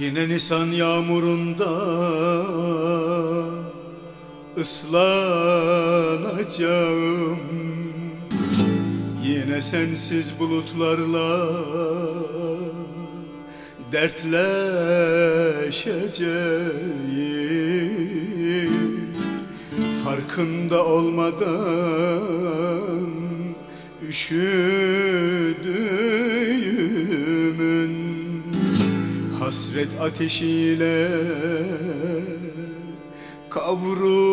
Yine Nisan yağmurunda ıslanacağım. Yine sensiz bulutlarla dertleşeceğim. Farkında olmadan üşüdüğümün Hasret ateşiyle kavrulacağım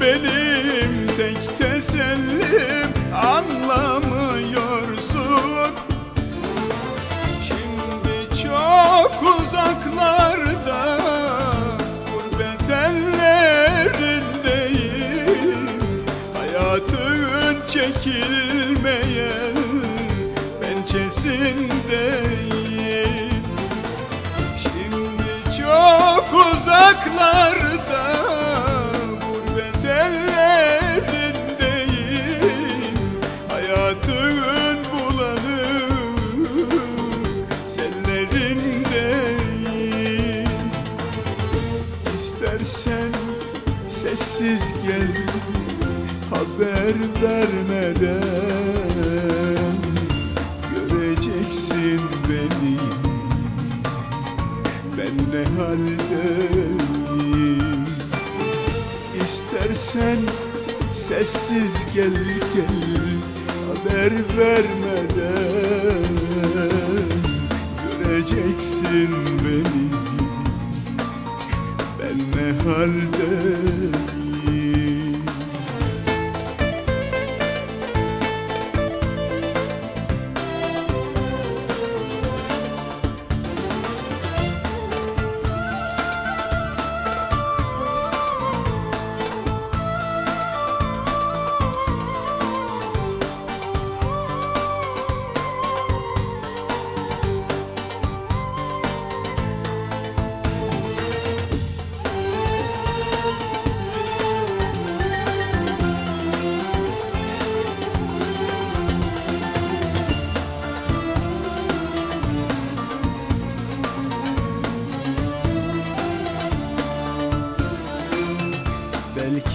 benim tek tesellim anlamıyorsun. Şimdi çok uzaklarda gurbet ellerindeyim. Hayatın çekilmeyen pençesindeyim. Şimdi çok uzaklarda İstersen sessiz gel haber vermeden Göreceksin beni. Ben ne haldeyim? İstersen sessiz gel gel haber vermeden Göreceksin beni ben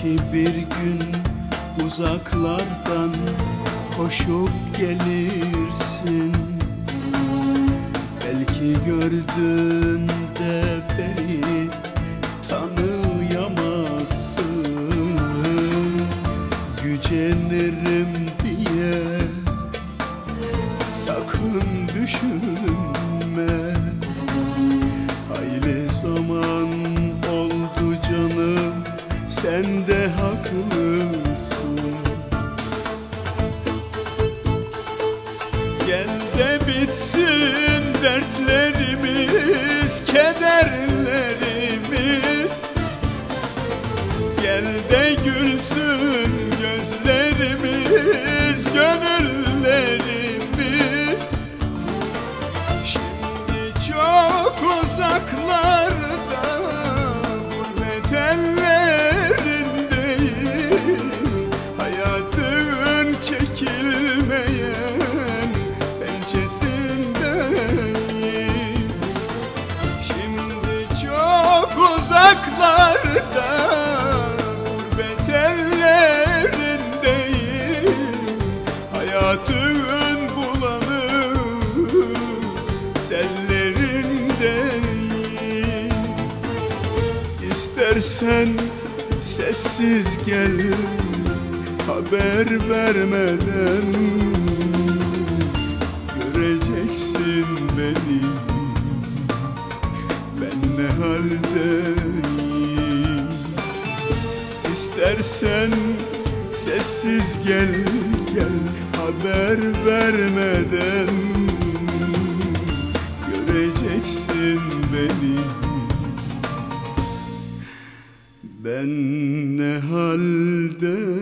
Belki bir gün uzaklardan koşup gelirsin. Belki gördüğünde beni tanıyamazsın. Gücenirim diye sakın düşünme sen de haklısın Hayatın bulanık sellerindeyim İstersen sessiz gel haber vermeden Göreceksin beni. Ben ne haldeyim? İstersen sessiz gel gel haber vermeden göreceksin beni. Ben ne halde